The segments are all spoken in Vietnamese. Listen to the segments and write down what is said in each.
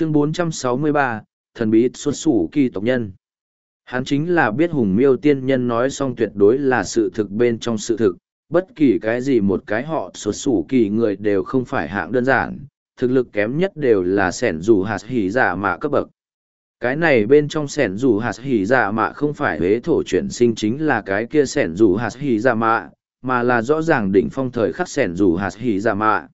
chương 463, thần bí xuất xù kỳ tộc nhân. Hắn chính là biết hùng miêu tiên nhân nói xong tuyệt đối là sự thực bên trong sự thực bất kỳ cái gì một cái họ xuất xù kỳ người đều không phải hạng đơn giản thực lực kém nhất đều là sẻn dù hạt hỉ giả mạ cấp bậc. Cái này bên trong sẻn dù hạt hỉ giả mạ không phải huế thổ chuyển sinh chính là cái kia sẻn dù hạt hỉ giả mạ mà là rõ ràng đỉnh phong thời khắc sẻn dù hạt hỉ giả mạ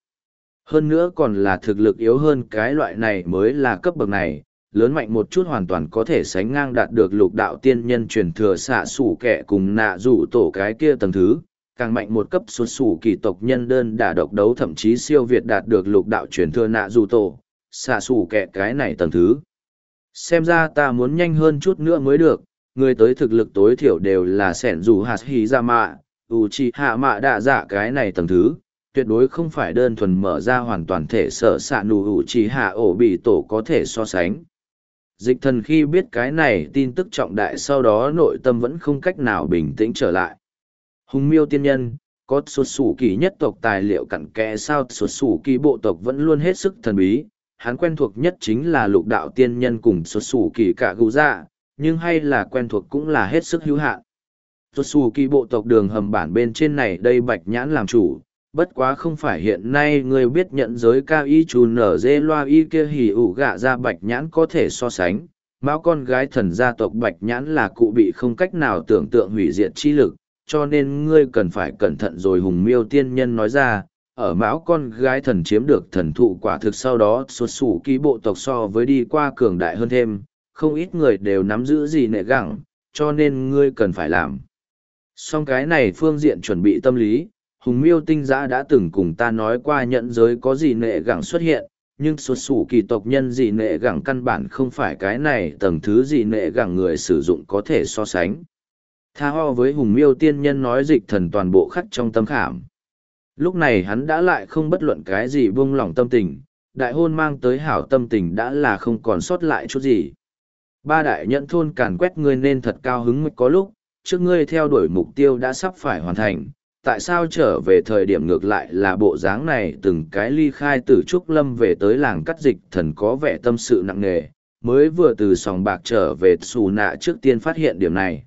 hơn nữa còn là thực lực yếu hơn cái loại này mới là cấp bậc này, lớn mạnh một chút hoàn toàn có thể sánh ngang đạt được lục đạo tiên nhân truyền thừa xạ sủ kẻ cùng nạ rủ tổ cái kia tầng thứ, càng mạnh một cấp xuất sủ kỳ tộc nhân đơn đả độc đấu thậm chí siêu việt đạt được lục đạo truyền thừa nạ rủ tổ, xạ sủ kẻ cái này tầng thứ. Xem ra ta muốn nhanh hơn chút nữa mới được, người tới thực lực tối thiểu đều là sẻn dù hạt hì ra mạ, ủ chi hạ mạ đạ dạ cái này tầng thứ tuyệt đối không phải đơn thuần mở ra hoàn toàn thể sở s ạ nù ủ trí hạ ổ bị tổ có thể so sánh. Dịch thần khi biết cái này tin tức trọng đại sau đó nội tâm vẫn không cách nào bình tĩnh trở lại. Hùng miêu tiên nhân, có sụt xù kỳ nhất tộc tài liệu cặn kẽ sao sụt xù kỳ bộ tộc vẫn luôn hết sức thần bí. Hắn quen thuộc nhất chính là lục đạo tiên nhân cùng sụt xù kỳ cả gấu dạ nhưng hay là quen thuộc cũng là hết sức hữu hạn. Sụt xù kỳ bộ tộc đường hầm bản bên trên này đây bạch nhãn làm chủ bất quá không phải hiện nay người biết nhận giới cao y trù nở dê loa y kia hỉ ủ gạ ra bạch nhãn có thể so sánh, mão con gái thần gia tộc bạch nhãn là cụ bị không cách nào tưởng tượng hủy diệt chi lực, cho nên ngươi cần phải cẩn thận rồi hùng miêu tiên nhân nói ra, ở mão con gái thần chiếm được thần thụ quả thực sau đó xuất xù ký bộ tộc so với đi qua cường đại hơn thêm, không ít người đều nắm giữ gì nệ gẳng, cho nên ngươi cần phải làm. Song cái này phương diện chuẩn bị tâm lý hùng miêu tinh giã đã từng cùng ta nói qua nhận giới có gì nệ gẳng xuất hiện, nhưng xuất xù kỳ tộc nhân gì nệ gẳng căn bản không phải cái này, tầng thứ gì nệ gẳng người sử dụng có thể so sánh. Tha ho với hùng miêu tiên nhân nói dịch thần toàn bộ khắc trong tâm khảm. Lúc này hắn đã lại không bất luận cái gì buông lỏng tâm tình, đại hôn mang tới hảo tâm tình đã là không còn sót lại chút gì. Ba đại nhận thôn càn quét ngươi nên thật cao hứng có lúc, trước ngươi theo đuổi mục tiêu đã sắp phải hoàn thành tại sao trở về thời điểm ngược lại là bộ dáng này từng cái ly khai từ trúc lâm về tới làng cắt dịch thần có vẻ tâm sự nặng nề mới vừa từ sòng bạc trở về xù nạ trước tiên phát hiện điểm này.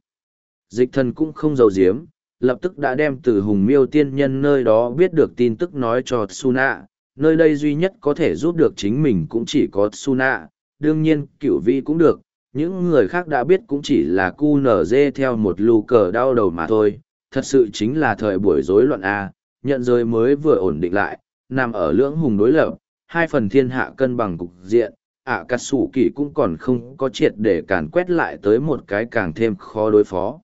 Dịch thần cũng không giấu giếm lập tức đã đem từ hùng miêu tiên nhân nơi đó biết được tin tức nói cho Suna, nơi đây duy nhất có thể giúp được chính mình cũng chỉ có Suna, đương nhiên cựu vi cũng được, những người khác đã biết cũng chỉ là cu nở dê theo một lù cờ đau đầu mà thôi, thật sự chính là thời buổi rối loạn A, nhận giới mới vừa ổn định lại, nằm ở lưỡng hùng đối lập, hai phần thiên hạ cân bằng cục diện, ạ à, cắt sủ kỳ cũng còn không có triệt để càn quét lại tới một cái càng thêm khó đối phó.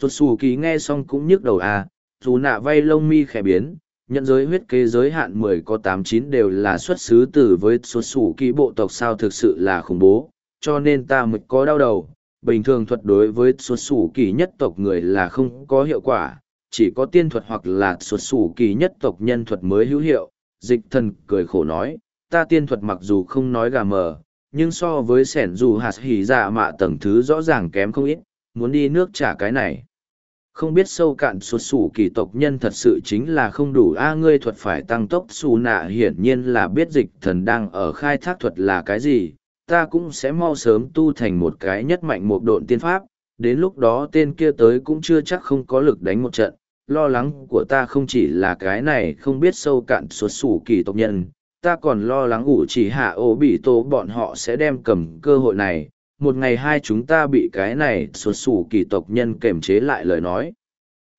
Tuột xù kỳ nghe xong cũng nhức đầu a dù nạ vay lông mi khẽ biến, nhận giới huyết kế giới hạn mười có tám chín đều là xuất xứ từ với xuất xù kỳ bộ tộc sao thực sự là khủng bố, cho nên ta mới có đau đầu. Bình thường thuật đối với xuất xù kỳ nhất tộc người là không có hiệu quả, chỉ có tiên thuật hoặc là xuất xù kỳ nhất tộc nhân thuật mới hữu hiệu. Dịch thần cười khổ nói, ta tiên thuật mặc dù không nói gà mờ, nhưng so với sẻn dù hạt hỉ dạ mạ tầng thứ rõ ràng kém không ít, muốn đi nước trả cái này không biết sâu cạn xuất xù kỳ tộc nhân thật sự chính là không đủ a ngươi thuật phải tăng tốc xù nạ hiển nhiên là biết dịch thần đang ở khai thác thuật là cái gì ta cũng sẽ mau sớm tu thành một cái nhất mạnh một độn tiên pháp đến lúc đó tên kia tới cũng chưa chắc không có lực đánh một trận lo lắng của ta không chỉ là cái này không biết sâu cạn suốt sủ kỳ tộc nhân ta còn lo lắng ủ chỉ hạ ô bị tố bọn họ sẽ đem cầm cơ hội này một ngày hai chúng ta bị cái này suốt sủ kỳ tộc nhân kềm chế lại lời nói.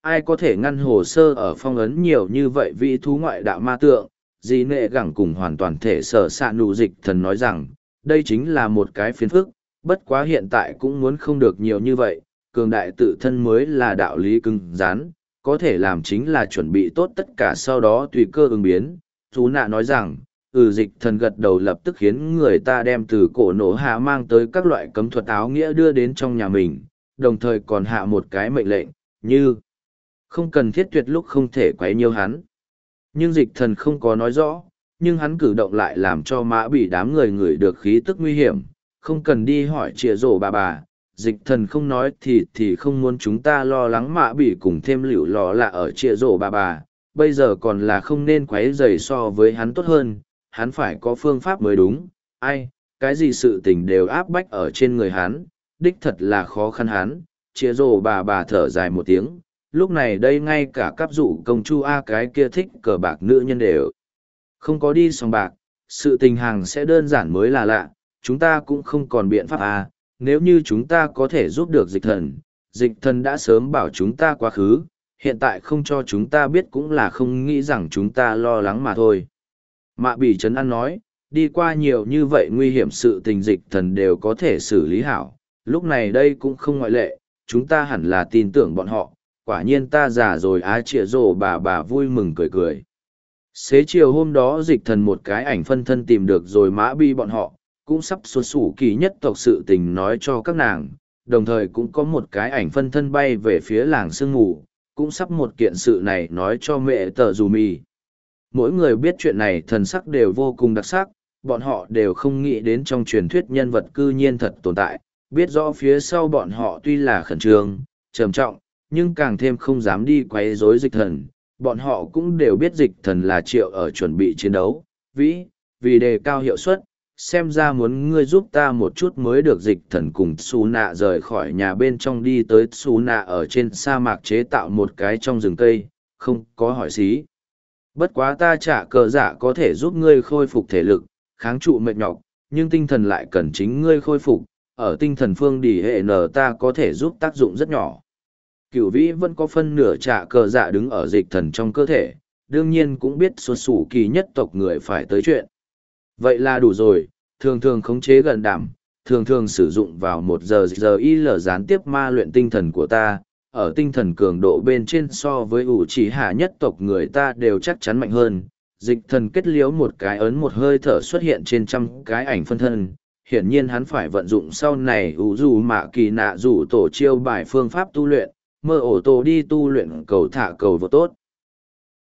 Ai có thể ngăn hồ sơ ở phong ấn nhiều như vậy vị thú ngoại đạo ma tượng, gì nệ gẳng cùng hoàn toàn thể sở xạ nụ dịch thần nói rằng, đây chính là một cái phiền phức, bất quá hiện tại cũng muốn không được nhiều như vậy, cường đại tự thân mới là đạo lý cứng rắn, có thể làm chính là chuẩn bị tốt tất cả sau đó tùy cơ ứng biến. Chú nạ nói rằng, ừ dịch thần gật đầu lập tức khiến người ta đem từ cổ nổ hạ mang tới các loại cấm thuật áo nghĩa đưa đến trong nhà mình, đồng thời còn hạ một cái mệnh lệnh, như không cần thiết tuyệt lúc không thể quấy nhiều hắn. Nhưng dịch thần không có nói rõ, nhưng hắn cử động lại làm cho mã bị đám người người được khí tức nguy hiểm, không cần đi hỏi trịa rổ bà bà. Dịch thần không nói thì thì không muốn chúng ta lo lắng mã bị cùng thêm lựu lò lạ ở trịa rổ bà bà, bây giờ còn là không nên quấy rầy so với hắn tốt hơn, hắn phải có phương pháp mới đúng, ai, cái gì sự tình đều áp bách ở trên người hắn, đích thật là khó khăn hắn, chia rổ bà bà thở dài một tiếng, lúc này đây ngay cả các dụ công chu A cái kia thích cờ bạc nữ nhân đều. Không có đi sòng bạc, sự tình hàng sẽ đơn giản mới là lạ, chúng ta cũng không còn biện pháp à? nếu như chúng ta có thể giúp được dịch thần, dịch thần đã sớm bảo chúng ta quá khứ, hiện tại không cho chúng ta biết cũng là không nghĩ rằng chúng ta lo lắng mà thôi. Mạ Bỉ trấn an nói, đi qua nhiều như vậy nguy hiểm sự tình dịch thần đều có thể xử lý hảo, lúc này đây cũng không ngoại lệ, chúng ta hẳn là tin tưởng bọn họ, quả nhiên ta già rồi á trịa rồ bà bà vui mừng cười cười. Xế chiều hôm đó dịch thần một cái ảnh phân thân tìm được rồi mã bi bọn họ, cũng sắp xuất xù kỳ nhất tộc sự tình nói cho các nàng, đồng thời cũng có một cái ảnh phân thân bay về phía làng sương mù, cũng sắp một kiện sự này nói cho mẹ tờ dù mì. Mỗi người biết chuyện này thần sắc đều vô cùng đặc sắc, bọn họ đều không nghĩ đến trong truyền thuyết nhân vật cư nhiên thật tồn tại, biết rõ phía sau bọn họ tuy là khẩn trương, trầm trọng, nhưng càng thêm không dám đi quấy rối dịch thần. Bọn họ cũng đều biết dịch thần là triệu ở chuẩn bị chiến đấu, vĩ, vì đề cao hiệu suất, xem ra muốn ngươi giúp ta một chút mới được dịch thần cùng xù nạ rời khỏi nhà bên trong đi tới xù nạ ở trên sa mạc chế tạo một cái trong rừng cây, không có hỏi xí. Bất quá ta trả cờ giả có thể giúp ngươi khôi phục thể lực, kháng trụ mệt nhọc, nhưng tinh thần lại cần chính ngươi khôi phục, ở tinh thần phương đi hệ nở ta có thể giúp tác dụng rất nhỏ. Cửu vĩ vẫn có phân nửa trạ cờ dạ đứng ở dịch thần trong cơ thể, đương nhiên cũng biết xuân sủ kỳ nhất tộc người phải tới chuyện. Vậy là đủ rồi, thường thường khống chế gần đảm, thường thường sử dụng vào một giờ giờ y lở gián tiếp ma luyện tinh thần của ta, ở tinh thần cường độ bên trên so với ủ chỉ hạ nhất tộc người ta đều chắc chắn mạnh hơn. Dịch thần kết liễu một cái ấn một hơi thở xuất hiện trên trăm cái ảnh phân thân, hiển nhiên hắn phải vận dụng sau này ủ dù mạ kỳ nạ dù tổ chiêu bài phương pháp tu luyện, mơ ổ tổ đi tu luyện cầu thả cầu vô tốt.